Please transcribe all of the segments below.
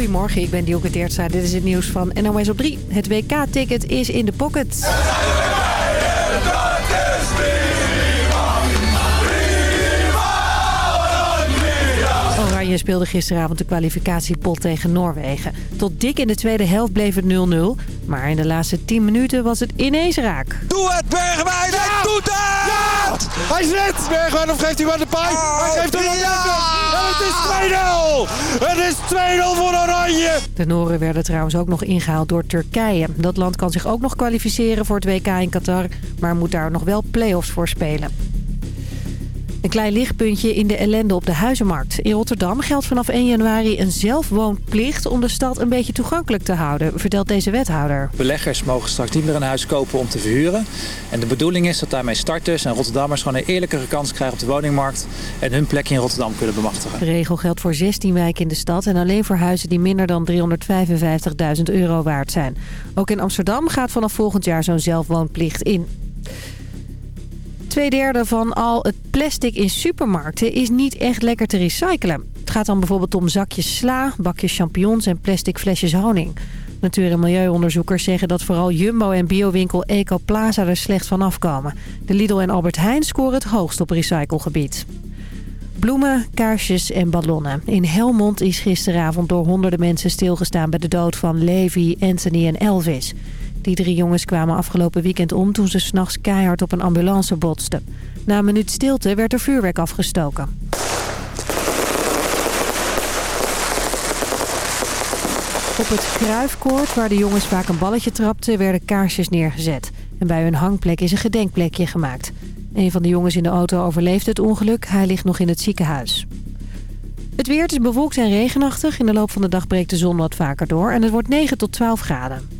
Goedemorgen, ik ben Dioke Teertstra. Dit is het nieuws van NOS op 3. Het WK-ticket is in de pocket. Oranje speelde gisteravond de kwalificatiepot tegen Noorwegen. Tot dik in de tweede helft bleef het 0-0. Maar in de laatste 10 minuten was het ineens raak. Doe het, Bergwijn! Hij doet het! Ja! Hij is net! Bergwijn of geeft hij maar de pijn? hij geeft hem ja! En het is 2-0! Het is 2-0 voor Oranje! De Noren werden trouwens ook nog ingehaald door Turkije. Dat land kan zich ook nog kwalificeren voor het WK in Qatar... maar moet daar nog wel play-offs voor spelen. Een klein lichtpuntje in de ellende op de huizenmarkt. In Rotterdam geldt vanaf 1 januari een zelfwoonplicht om de stad een beetje toegankelijk te houden, vertelt deze wethouder. Beleggers mogen straks niet meer een huis kopen om te verhuren. En de bedoeling is dat daarmee starters en Rotterdammers gewoon een eerlijkere kans krijgen op de woningmarkt en hun plekje in Rotterdam kunnen bemachtigen. De regel geldt voor 16 wijken in de stad en alleen voor huizen die minder dan 355.000 euro waard zijn. Ook in Amsterdam gaat vanaf volgend jaar zo'n zelfwoonplicht in. Tweederde van al het plastic in supermarkten is niet echt lekker te recyclen. Het gaat dan bijvoorbeeld om zakjes sla, bakjes champignons en plastic flesjes honing. Natuur- en milieuonderzoekers zeggen dat vooral Jumbo en biowinkel Ecoplaza er slecht van afkomen. De Lidl en Albert Heijn scoren het hoogst op recyclegebied. Bloemen, kaarsjes en ballonnen. In Helmond is gisteravond door honderden mensen stilgestaan bij de dood van Levi, Anthony en Elvis. Die drie jongens kwamen afgelopen weekend om toen ze s'nachts keihard op een ambulance botsten. Na een minuut stilte werd er vuurwerk afgestoken. Op het kruifkoord, waar de jongens vaak een balletje trapten, werden kaarsjes neergezet. En bij hun hangplek is een gedenkplekje gemaakt. Een van de jongens in de auto overleeft het ongeluk. Hij ligt nog in het ziekenhuis. Het weer is bewolkt en regenachtig. In de loop van de dag breekt de zon wat vaker door. En het wordt 9 tot 12 graden.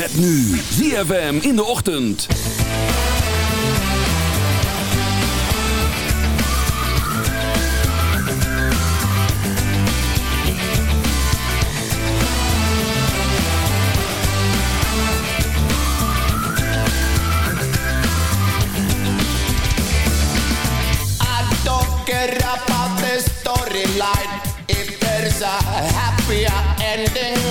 Met nu ZFM in de ochtend. About the storyline if there's a happier ending.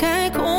Ik kijk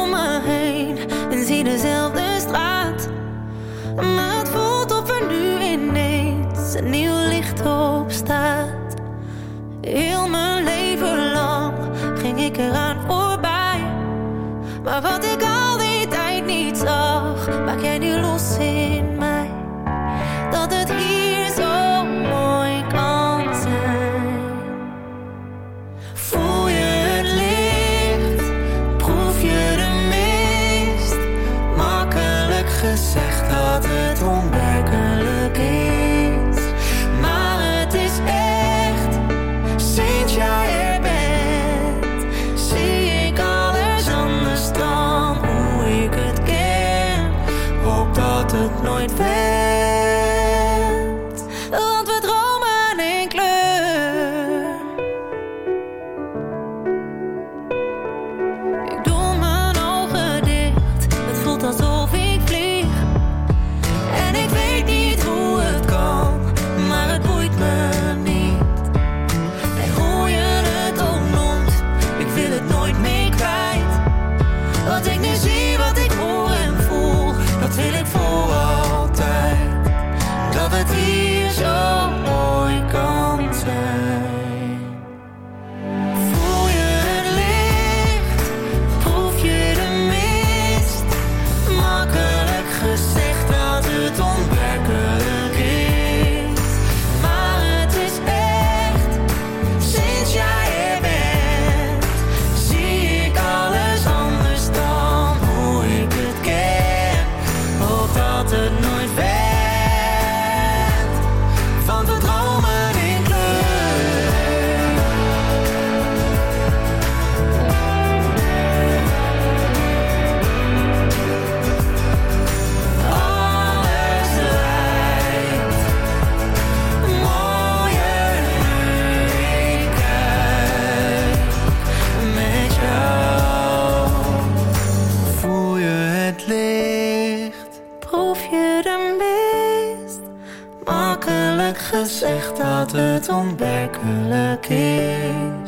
dat het onwerkelijk is.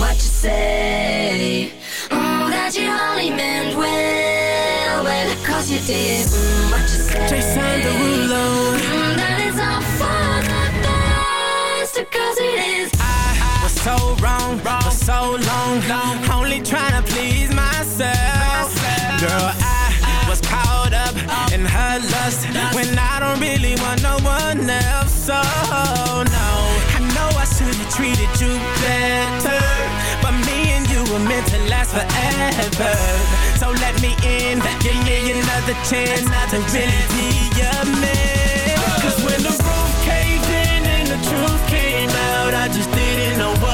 What you say? Mm, that you only meant well, well, cause you did. What you say? Mm, that is all for the best, 'cause it is. I was so wrong, for so long, long. Only trying to please myself. Girl, I, was caught up, in her lust when I don't really want no one else. So, no treated you better. But me and you were meant to last forever. So let me in, give me another chance to really be your man. Cause when the roof caved in and the truth came out, I just didn't know what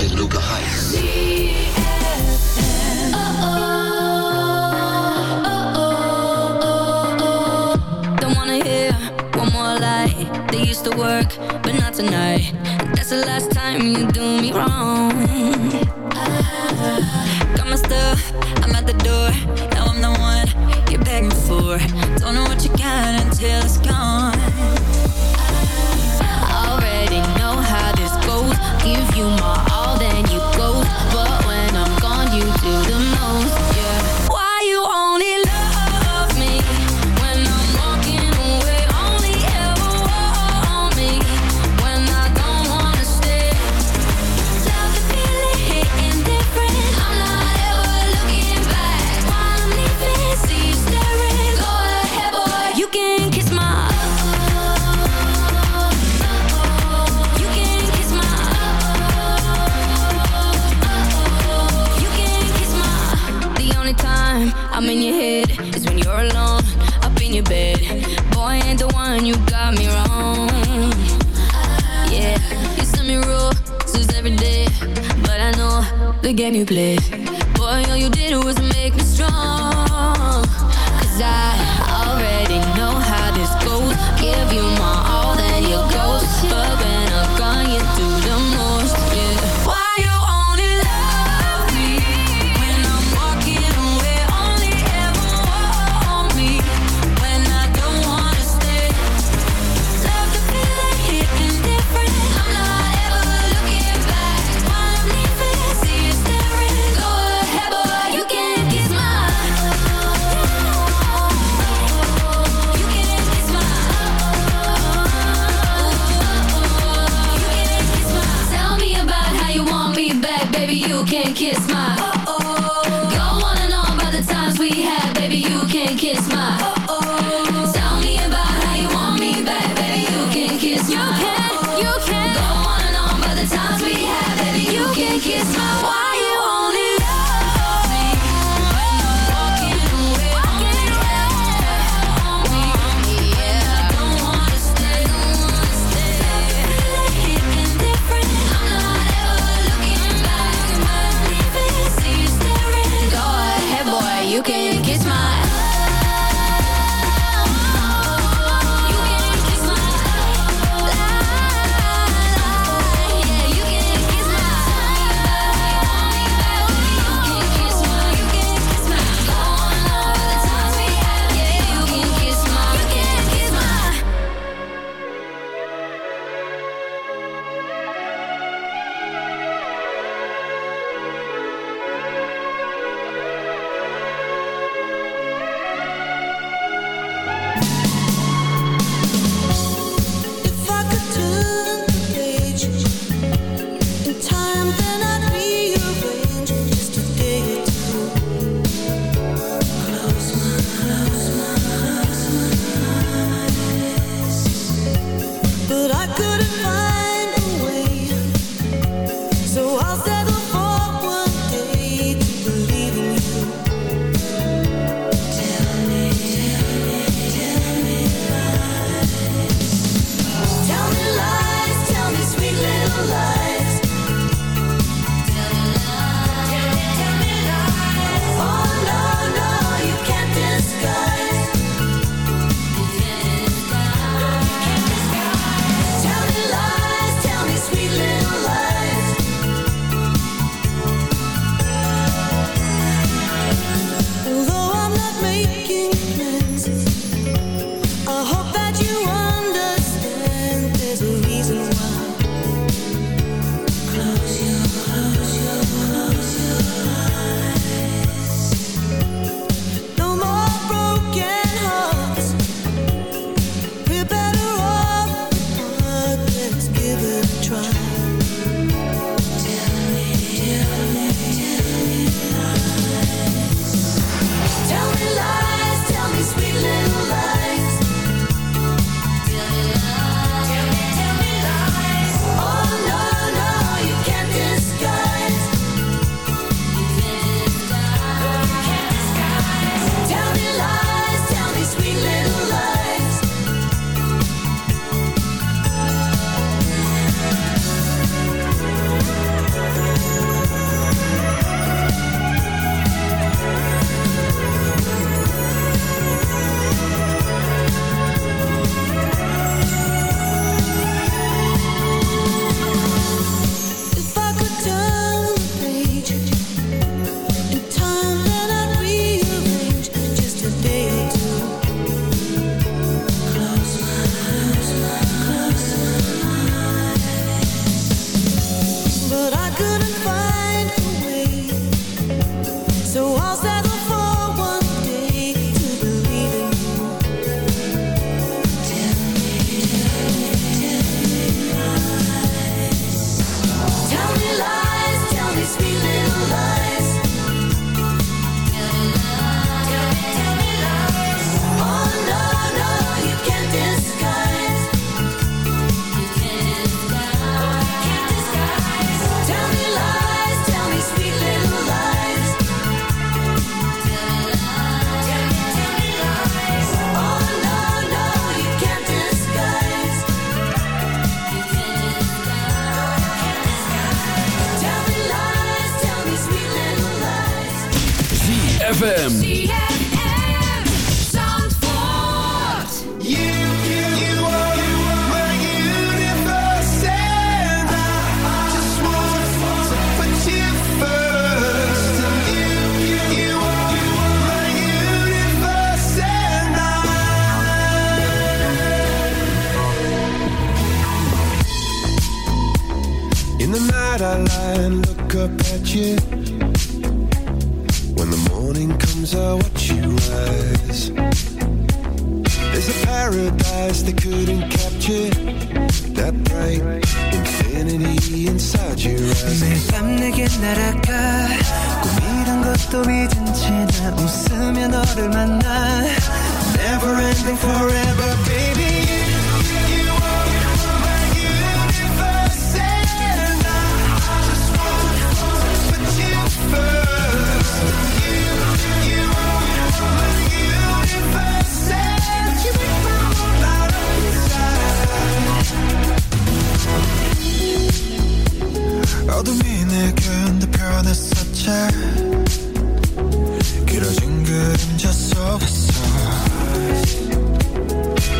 de Luca Heights. They used to work, but not tonight. That's the last time you do me wrong. Got my stuff, I'm at the door. Now I'm the one you're begging for. Don't know what you got until it's gone. new place Can't kiss my.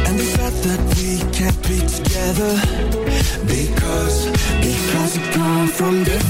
And the fact that we can't be together. Because, because we come from different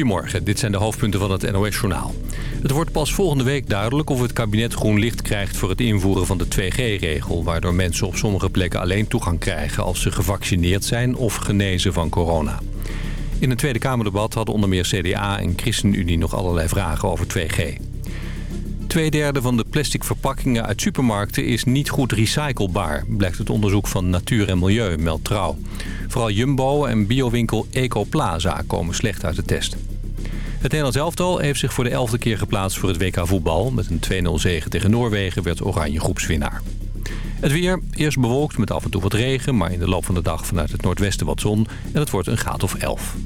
Goedemorgen, dit zijn de hoofdpunten van het NOS-journaal. Het wordt pas volgende week duidelijk of het kabinet groen licht krijgt voor het invoeren van de 2G-regel... waardoor mensen op sommige plekken alleen toegang krijgen als ze gevaccineerd zijn of genezen van corona. In een Tweede Kamerdebat hadden onder meer CDA en ChristenUnie nog allerlei vragen over 2G. Tweederde van de plastic verpakkingen uit supermarkten is niet goed recyclebaar... blijkt het onderzoek van Natuur en Milieu, meldt Trouw. Vooral Jumbo en biowinkel Ecoplaza komen slecht uit de test. Het Nederlands elftal heeft zich voor de elfde keer geplaatst voor het WK voetbal. Met een 2-0 zege tegen Noorwegen werd Oranje groepswinnaar. Het weer, eerst bewolkt met af en toe wat regen... maar in de loop van de dag vanuit het noordwesten wat zon... en het wordt een graad of 11.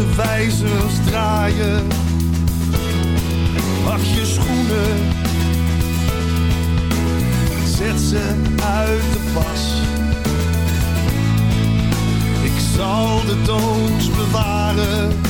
De wijzers draaien. Wacht je schoenen, zet ze uit de pas. Ik zal de doos bewaren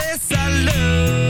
this